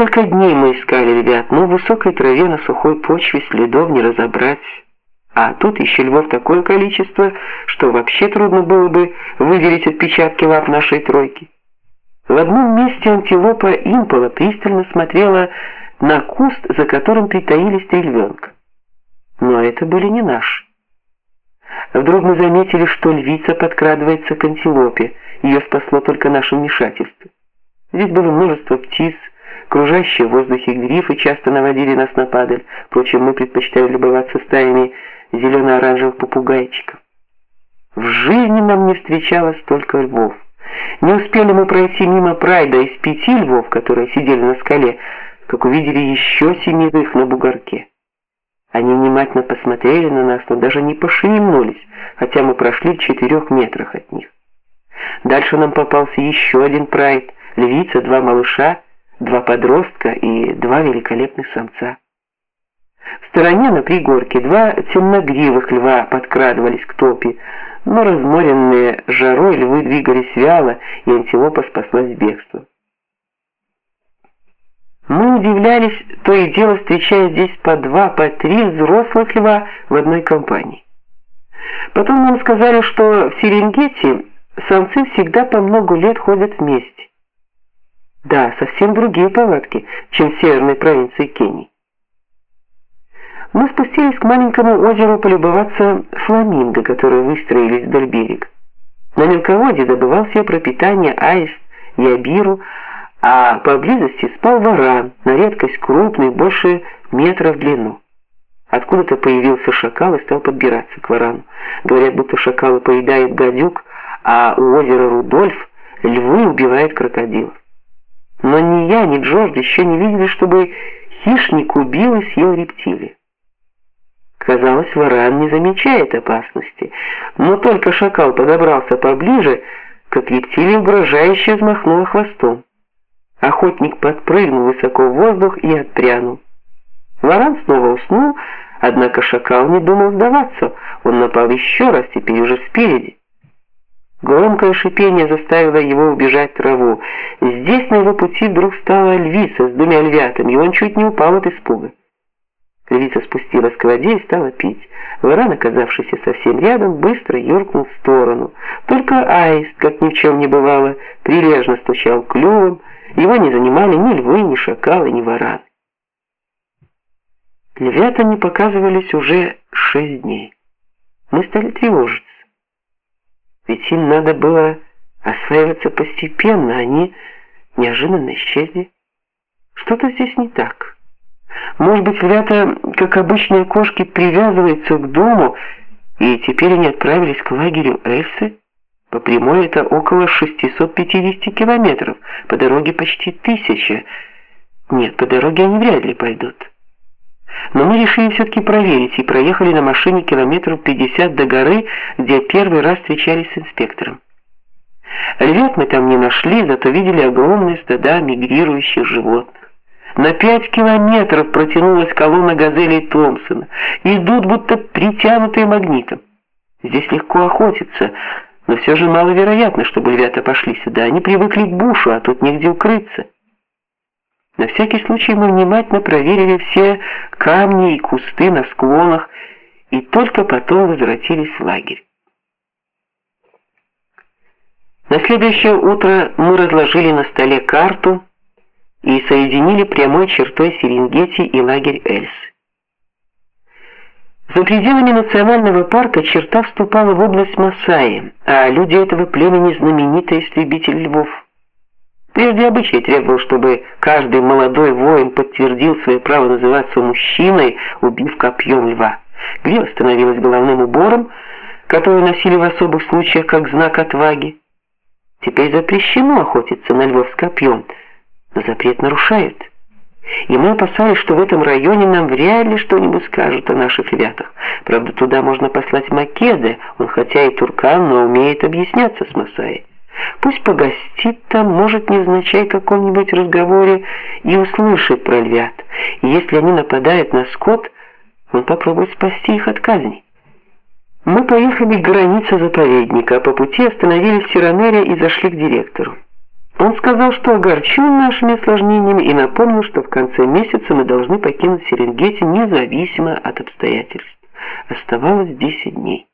Несколько дней мы искали львят, но в высокой траве на сухой почве следов не разобрать. А тут еще львов такое количество, что вообще трудно было бы выделить отпечатки лап нашей тройки. В одном месте антилопа импола пристально смотрела на куст, за которым притаились три львенка. Но это были не наши. Вдруг мы заметили, что львица подкрадывается к антилопе. Ее спасло только наше вмешательство. Здесь было множество птиц, кружащие в воздухе грифы часто наводили нас на падаль. Впрочем, мы предпочитали любоваться стаями зелено-оранжевых попугайчиков. В жизни нам не встречалось столько львов. Не успели мы пройти мимо прайда из пяти львов, которые сидели на скале, как увидели еще семерых на бугорке. Они внимательно посмотрели на нас, но даже не пошевельнулись, хотя мы прошли в четырех метрах от них. Дальше нам попался еще один прайд, львица, два малыша, два подростка и два великолепных самца. В стороне на пригорке два темногривых льва подкрадывались к топе, но разморенные жарой львы двигались вяло, и антилопа спаслась бегством. Мы удивлялись, то и дело встречая здесь по два, по три взрослых льва в одной компании. Потом нам сказали, что в Серенгети самцы всегда по много лет ходят вместе. Да, совсем другие повадки, чем в северной провинции Кении. Мы спустились к маленькому озеру полюбоваться фламинго, которые выстроились вдоль берега. На мелководье добывал себе пропитание аист, ябиру, а поблизости спал варан, на редкость крупный, больше метра в длину. Откуда-то появился шакал и стал подбираться к варану. Говорят, будто шакалы поедают гадюк, а у озера Рудольф львы убивают крокодилов. Но ни я, ни Джордж еще не видели, чтобы хищник убил и съел рептилию. Казалось, варан не замечает опасности, но только шакал подобрался поближе, как рептилия угрожающе взмахнула хвостом. Охотник подпрыгнул высоко в воздух и отпрянул. Варан снова уснул, однако шакал не думал сдаваться. Он напал еще раз, теперь уже спереди. Громкое шипение заставило его убежать в траву. Здесь на его пути вдруг стала львица с двумя львятами, и он чуть не упал от испуга. Львица спустилась к воде и стала пить. Варан, оказавшийся совсем рядом, быстро юркнул в сторону. Только аист, как ни в чем не бывало, прилежно стучал клювом, его не занимали ни львы, ни шакалы, ни вараны. Львята не показывались уже шесть дней. Мы стали тревожиться. Им надо было осваиваться постепенно, они неожиданно исчезли. Что-то здесь не так. Может быть, львята, как обычные кошки, привязываются к дому, и теперь они отправились к лагерю Эльсы? По прямой это около 650 километров, по дороге почти тысяча. Нет, по дороге они вряд ли пойдут. Но мы решили все-таки проверить и проехали на машине километров 50 до горы, где первый раз встречались с инспектором. Львят мы там не нашли, зато видели огромные стада мигрирующих животных. На пять километров протянулась колонна газелей Томпсона. Идут будто притянутые магнитом. Здесь легко охотиться, но все же маловероятно, чтобы львята пошли сюда. Они привыкли к бушу, а тут негде укрыться. На всякий случай мы внимательно проверили все камни и кусты на склонах и только потом возвратились в лагерь. На следующее утро мы разложили на столе карту и соединили прямой чертой Серенгети и лагерь Эльсы. За пределами национального парка черта вступала в область Масаи, а люди этого племени знаменитые истребители львов. Прежде обычай требовал, чтобы каждый молодой воин подтвердил свое право называться мужчиной, убив копьем льва. Грива становилась головным убором, который носили в особых случаях как знак отваги. Теперь запрещено охотиться на львов с копьем, но запрет нарушают. И мы опасались, что в этом районе нам вряд ли что-нибудь скажут о наших ребятах. Правда, туда можно послать Македа, он хотя и туркан, но умеет объясняться с Масаей. Пусть погостит там, может, невзначай в каком-нибудь разговоре и услышит про львят. И если они нападают на скот, он попробует спасти их от казни. Мы поехали к границе заповедника, а по пути остановились в Сиранере и зашли к директору. Он сказал, что огорчен нашими осложнениями и напомнил, что в конце месяца мы должны покинуть Серенгети независимо от обстоятельств. Оставалось 10 дней.